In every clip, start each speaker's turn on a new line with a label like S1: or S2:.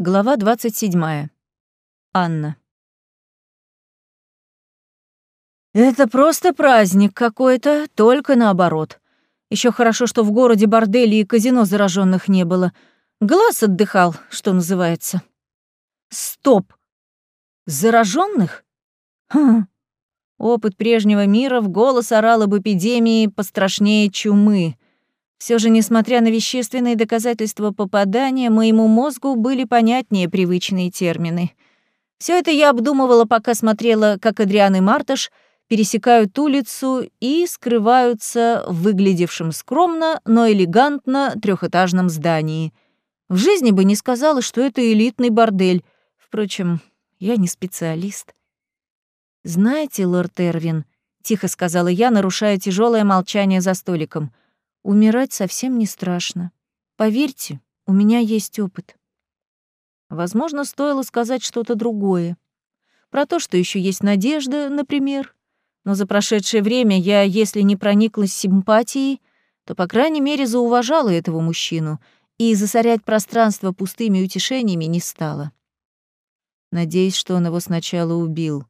S1: Глава 27. Анна. «Это просто праздник какой-то, только наоборот. Еще хорошо, что в городе бордели и казино зараженных не было. Глаз отдыхал, что называется. Стоп! Зараженных? Хм. Опыт прежнего мира в голос орал об эпидемии пострашнее чумы. Все же, несмотря на вещественные доказательства попадания, моему мозгу были понятнее привычные термины. Все это я обдумывала, пока смотрела, как Адриан и Мартыш пересекают улицу и скрываются в выглядевшем скромно, но элегантно трехэтажном здании. В жизни бы не сказала, что это элитный бордель. Впрочем, я не специалист. «Знаете, лорд Эрвин», — тихо сказала я, нарушая тяжелое молчание за столиком — Умирать совсем не страшно. Поверьте, у меня есть опыт. Возможно, стоило сказать что-то другое. Про то, что еще есть надежда, например. Но за прошедшее время я, если не прониклась симпатией, то, по крайней мере, зауважала этого мужчину и засорять пространство пустыми утешениями не стала. Надеюсь, что он его сначала убил.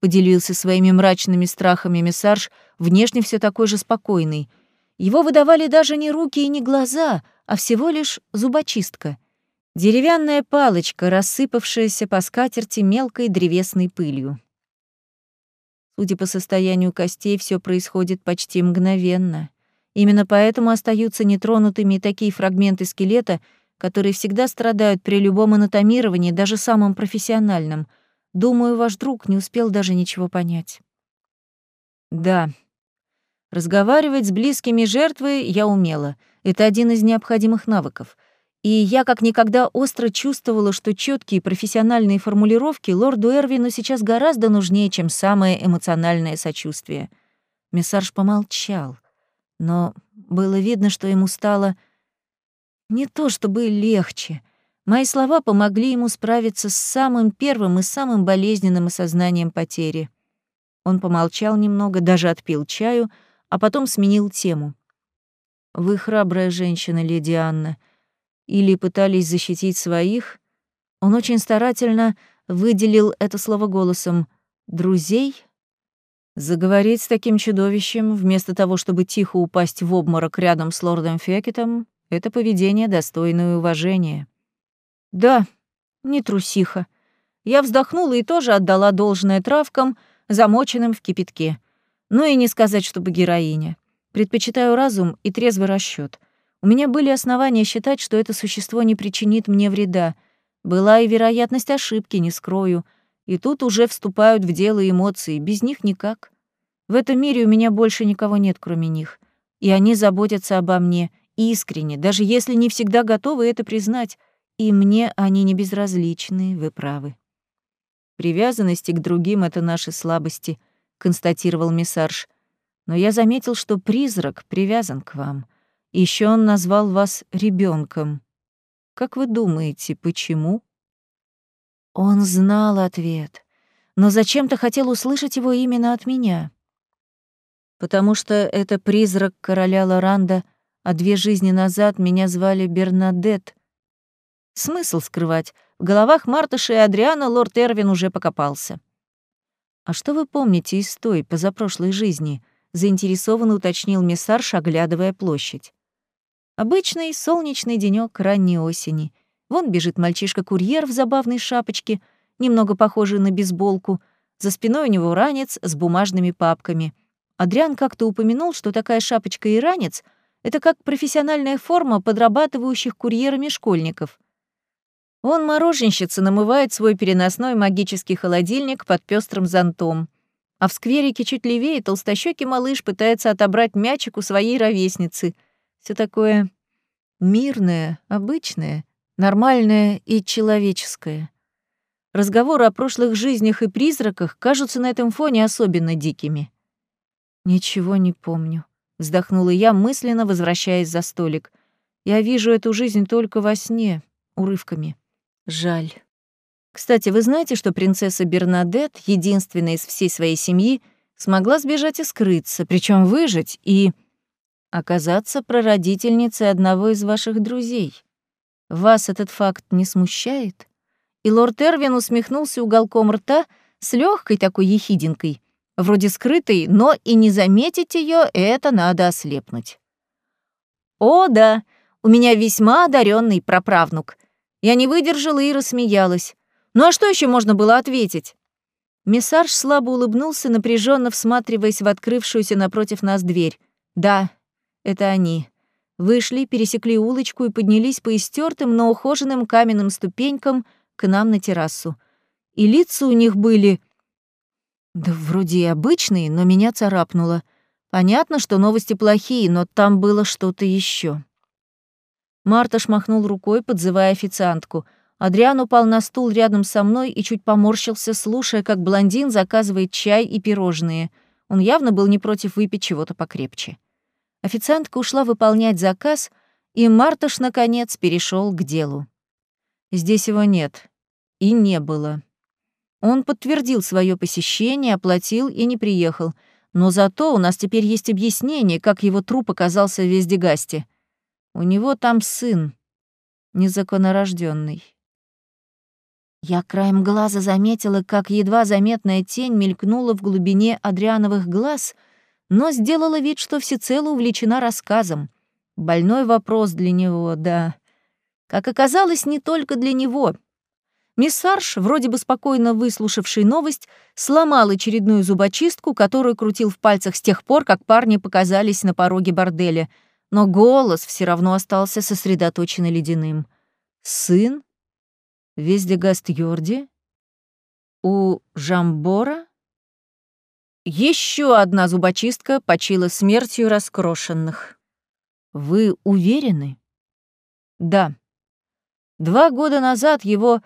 S1: Поделился своими мрачными страхами миссарж, внешне все такой же спокойный — его выдавали даже не руки и не глаза, а всего лишь зубочистка. Деревянная палочка, рассыпавшаяся по скатерти мелкой древесной пылью. Судя по состоянию костей, все происходит почти мгновенно. Именно поэтому остаются нетронутыми такие фрагменты скелета, которые всегда страдают при любом анатомировании, даже самом профессиональном. Думаю, ваш друг не успел даже ничего понять. Да, Разговаривать с близкими жертвой я умела. Это один из необходимых навыков. И я как никогда остро чувствовала, что четкие профессиональные формулировки лорду Эрвину сейчас гораздо нужнее, чем самое эмоциональное сочувствие. Мессарж помолчал, но было видно, что ему стало не то чтобы легче. Мои слова помогли ему справиться с самым первым и самым болезненным осознанием потери. Он помолчал немного, даже отпил чаю — а потом сменил тему. «Вы храбрая женщина, леди Анна. Или пытались защитить своих?» Он очень старательно выделил это слово голосом. «Друзей?» Заговорить с таким чудовищем, вместо того, чтобы тихо упасть в обморок рядом с лордом Фекетом, это поведение, достойное уважения. Да, не трусиха. Я вздохнула и тоже отдала должное травкам, замоченным в кипятке. Ну и не сказать, чтобы героиня. Предпочитаю разум и трезвый расчет. У меня были основания считать, что это существо не причинит мне вреда. Была и вероятность ошибки, не скрою. И тут уже вступают в дело эмоции, без них никак. В этом мире у меня больше никого нет, кроме них. И они заботятся обо мне искренне, даже если не всегда готовы это признать. И мне они не безразличны, вы правы. Привязанности к другим — это наши слабости — констатировал миссарж. Но я заметил, что призрак привязан к вам. Еще он назвал вас ребенком. Как вы думаете, почему? Он знал ответ, но зачем-то хотел услышать его именно от меня. Потому что это призрак короля Лоранда, а две жизни назад меня звали Бернадет. Смысл скрывать. В головах Мартыша и Адриана лорд Эрвин уже покопался. «А что вы помните из той, позапрошлой жизни?» — заинтересованно уточнил миссарш, оглядывая площадь. Обычный солнечный денёк ранней осени. Вон бежит мальчишка-курьер в забавной шапочке, немного похожий на бейсболку. За спиной у него ранец с бумажными папками. Адриан как-то упомянул, что такая шапочка и ранец — это как профессиональная форма подрабатывающих курьерами школьников. Он, мороженщица, намывает свой переносной магический холодильник под пестрым зонтом. А в скверике чуть левее толстощёкий малыш пытается отобрать мячик у своей ровесницы. Все такое мирное, обычное, нормальное и человеческое. Разговоры о прошлых жизнях и призраках кажутся на этом фоне особенно дикими. «Ничего не помню», — вздохнула я, мысленно возвращаясь за столик. «Я вижу эту жизнь только во сне, урывками». Жаль. Кстати, вы знаете, что принцесса Бернадет, единственная из всей своей семьи, смогла сбежать и скрыться, причем выжить и оказаться прародительницей одного из ваших друзей? Вас этот факт не смущает? И лорд Эрвин усмехнулся уголком рта с легкой такой ехидинкой, вроде скрытой, но и не заметить ее это надо ослепнуть. О, да, у меня весьма одаренный праправнук. Я не выдержала и рассмеялась. Ну а что еще можно было ответить? Мессарж слабо улыбнулся, напряженно всматриваясь в открывшуюся напротив нас дверь. Да, это они. Вышли, пересекли улочку и поднялись по истертым, но ухоженным каменным ступенькам к нам на террасу. И лица у них были... Да вроде и обычные, но меня царапнуло. Понятно, что новости плохие, но там было что-то еще. Марта шмахнул рукой, подзывая официантку. Адриан упал на стул рядом со мной и чуть поморщился, слушая, как блондин заказывает чай и пирожные. Он явно был не против выпить чего-то покрепче. Официантка ушла выполнять заказ, и Мартыш, наконец, перешел к делу. Здесь его нет. И не было. Он подтвердил свое посещение, оплатил и не приехал. Но зато у нас теперь есть объяснение, как его труп оказался в Вездегасте. У него там сын, незаконнорожденный. Я краем глаза заметила, как едва заметная тень мелькнула в глубине Адриановых глаз — но сделала вид, что всецело увлечена рассказом. Больной вопрос для него, да. Как оказалось, не только для него. Мисс Сарш, вроде бы спокойно выслушавший новость, сломал очередную зубочистку, которую крутил в пальцах с тех пор, как парни показались на пороге борделя. Но голос все равно остался сосредоточенно ледяным. «Сын? Вездегаст Йорди? У Жамбора?» Еще одна зубочистка почила смертью раскрошенных. Вы уверены? Да. Два года назад его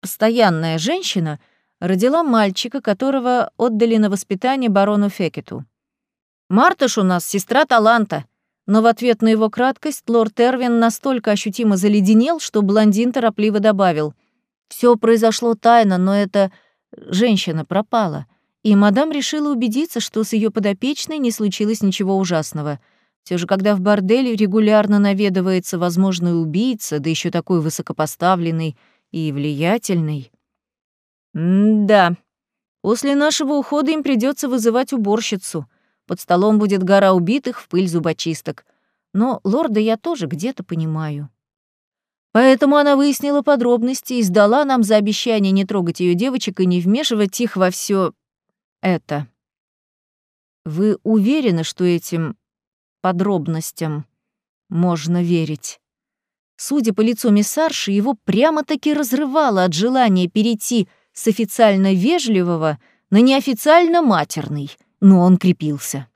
S1: постоянная женщина родила мальчика, которого отдали на воспитание барону Фекету. Мартыш у нас сестра таланта, но в ответ на его краткость лорд Эрвин настолько ощутимо заледенел, что блондин торопливо добавил. Все произошло тайно, но эта женщина пропала и мадам решила убедиться, что с ее подопечной не случилось ничего ужасного. Все же, когда в борделе регулярно наведывается возможный убийца, да еще такой высокопоставленный и влиятельный. М-да. После нашего ухода им придется вызывать уборщицу. Под столом будет гора убитых в пыль зубочисток. Но лорда я тоже где-то понимаю. Поэтому она выяснила подробности и сдала нам за обещание не трогать ее девочек и не вмешивать их во все это. Вы уверены, что этим подробностям можно верить? Судя по лицу миссарши, его прямо-таки разрывало от желания перейти с официально вежливого на неофициально матерный, но он крепился.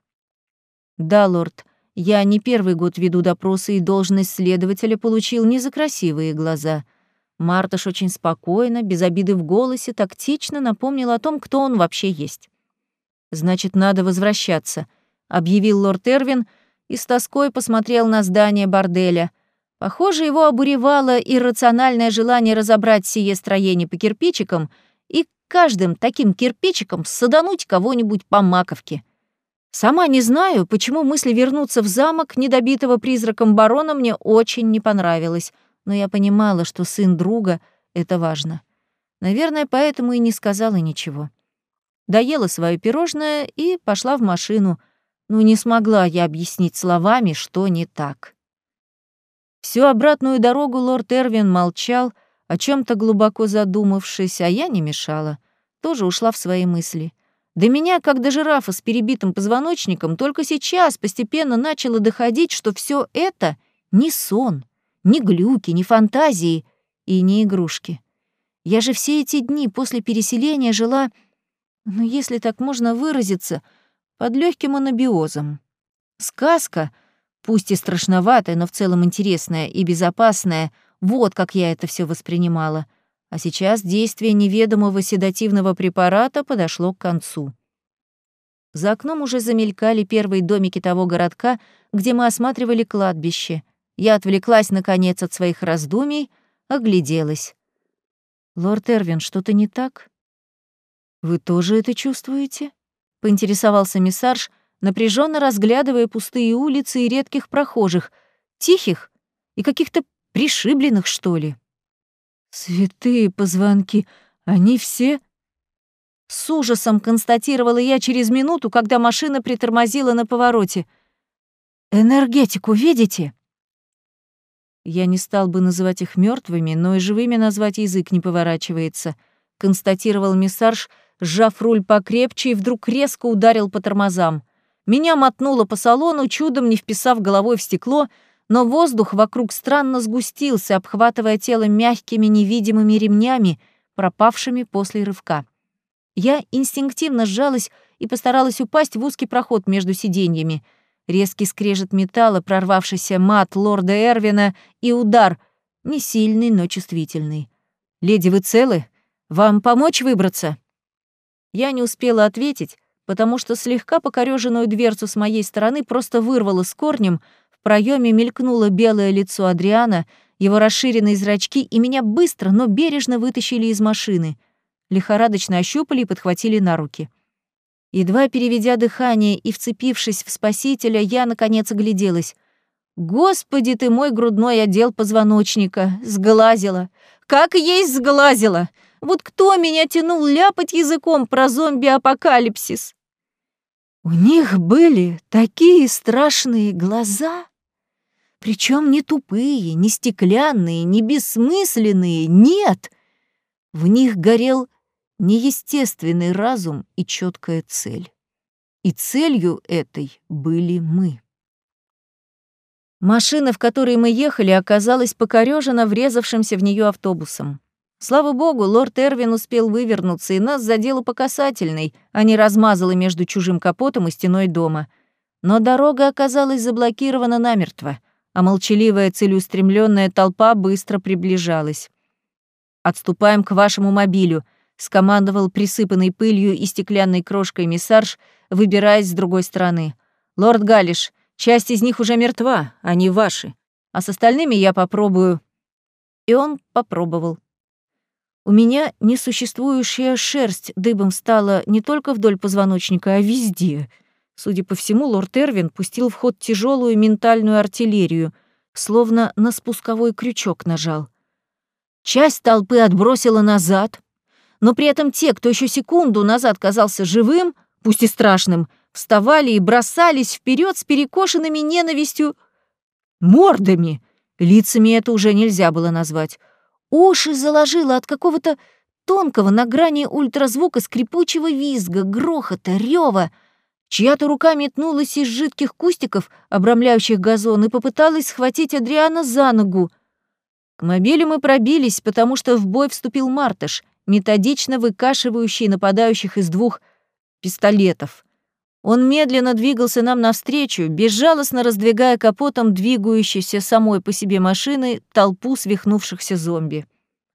S1: Да, лорд, я не первый год веду допросы, и должность следователя получил не за красивые глаза. Марташ очень спокойно, без обиды в голосе, тактично напомнил о том, кто он вообще есть. «Значит, надо возвращаться», — объявил лорд Эрвин и с тоской посмотрел на здание борделя. Похоже, его обуревало иррациональное желание разобрать сие строение по кирпичикам каждым таким кирпичиком садануть кого-нибудь по маковке. Сама не знаю, почему мысль вернуться в замок недобитого призраком барона мне очень не понравилась, но я понимала, что сын друга — это важно. Наверное, поэтому и не сказала ничего доела свое пирожное и пошла в машину. Ну, не смогла я объяснить словами, что не так. Всю обратную дорогу лорд Эрвин молчал, о чем то глубоко задумавшись, а я не мешала. Тоже ушла в свои мысли. До меня, как до жирафа с перебитым позвоночником, только сейчас постепенно начало доходить, что все это не сон, не глюки, не фантазии и не игрушки. Я же все эти дни после переселения жила но если так можно выразиться, под легким анабиозом. Сказка, пусть и страшноватая, но в целом интересная и безопасная, вот как я это все воспринимала. А сейчас действие неведомого седативного препарата подошло к концу. За окном уже замелькали первые домики того городка, где мы осматривали кладбище. Я отвлеклась, наконец, от своих раздумий, огляделась. «Лорд Эрвин, что-то не так?» «Вы тоже это чувствуете?» — поинтересовался миссарж, напряженно разглядывая пустые улицы и редких прохожих, тихих и каких-то пришибленных, что ли. Святые позвонки, они все... С ужасом констатировала я через минуту, когда машина притормозила на повороте. «Энергетику видите?» Я не стал бы называть их мертвыми, но и живыми назвать язык не поворачивается, констатировал миссарж, сжав руль покрепче и вдруг резко ударил по тормозам. Меня мотнуло по салону, чудом не вписав головой в стекло, но воздух вокруг странно сгустился, обхватывая тело мягкими невидимыми ремнями, пропавшими после рывка. Я инстинктивно сжалась и постаралась упасть в узкий проход между сиденьями. Резкий скрежет металла, прорвавшийся мат лорда Эрвина и удар, не сильный, но чувствительный. «Леди, вы целы? Вам помочь выбраться?» Я не успела ответить, потому что слегка покорёженную дверцу с моей стороны просто вырвало с корнем, в проеме мелькнуло белое лицо Адриана, его расширенные зрачки, и меня быстро, но бережно вытащили из машины — лихорадочно ощупали и подхватили на руки. Едва переведя дыхание и вцепившись в спасителя, я, наконец, огляделась. «Господи ты мой грудной отдел позвоночника! Сглазила! Как есть сглазила! Вот кто меня тянул ляпать языком про зомби-апокалипсис?» У них были такие страшные глаза, причем не тупые, не стеклянные, не бессмысленные, нет. В них горел неестественный разум и четкая цель. И целью этой были мы. Машина, в которой мы ехали, оказалась покорёжена врезавшимся в нее автобусом. Слава богу, лорд Эрвин успел вывернуться, и нас задело по касательной, а не размазало между чужим капотом и стеной дома. Но дорога оказалась заблокирована намертво, а молчаливая целеустремленная толпа быстро приближалась. «Отступаем к вашему мобилю», скомандовал присыпанный пылью и стеклянной крошкой миссарж, выбираясь с другой стороны. «Лорд Галиш, часть из них уже мертва, они ваши. А с остальными я попробую». И он попробовал. У меня несуществующая шерсть дыбом стала не только вдоль позвоночника, а везде. Судя по всему, лорд Эрвин пустил в ход тяжелую ментальную артиллерию, словно на спусковой крючок нажал. Часть толпы отбросила назад, но при этом те, кто еще секунду назад казался живым, пусть и страшным, вставали и бросались вперед с перекошенными ненавистью мордами. Лицами это уже нельзя было назвать. Уши заложило от какого-то тонкого на грани ультразвука скрипучего визга, грохота, рева. Чья-то рука метнулась из жидких кустиков, обрамляющих газон, и попыталась схватить Адриана за ногу. К мобилю мы пробились, потому что в бой вступил Мартыш — методично выкашивающий нападающих из двух пистолетов. Он медленно двигался нам навстречу, безжалостно раздвигая капотом двигающейся самой по себе машины толпу свихнувшихся зомби.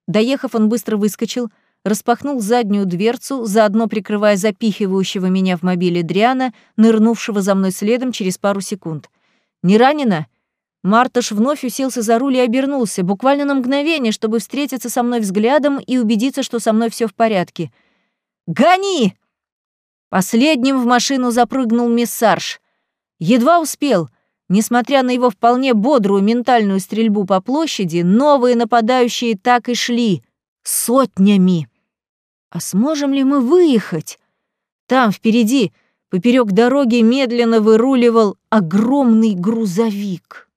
S1: Доехав, он быстро выскочил, распахнул заднюю дверцу, заодно прикрывая запихивающего меня в мобиле Дриана, нырнувшего за мной следом через пару секунд. «Не ранена?» Мартыш вновь уселся за руль и обернулся, буквально на мгновение, чтобы встретиться со мной взглядом и убедиться, что со мной все в порядке. «Гони!» Последним в машину запрыгнул миссарж. Едва успел. Несмотря на его вполне бодрую ментальную стрельбу по площади, новые нападающие так и шли. Сотнями. А сможем ли мы выехать? Там, впереди, поперек дороги медленно выруливал огромный грузовик.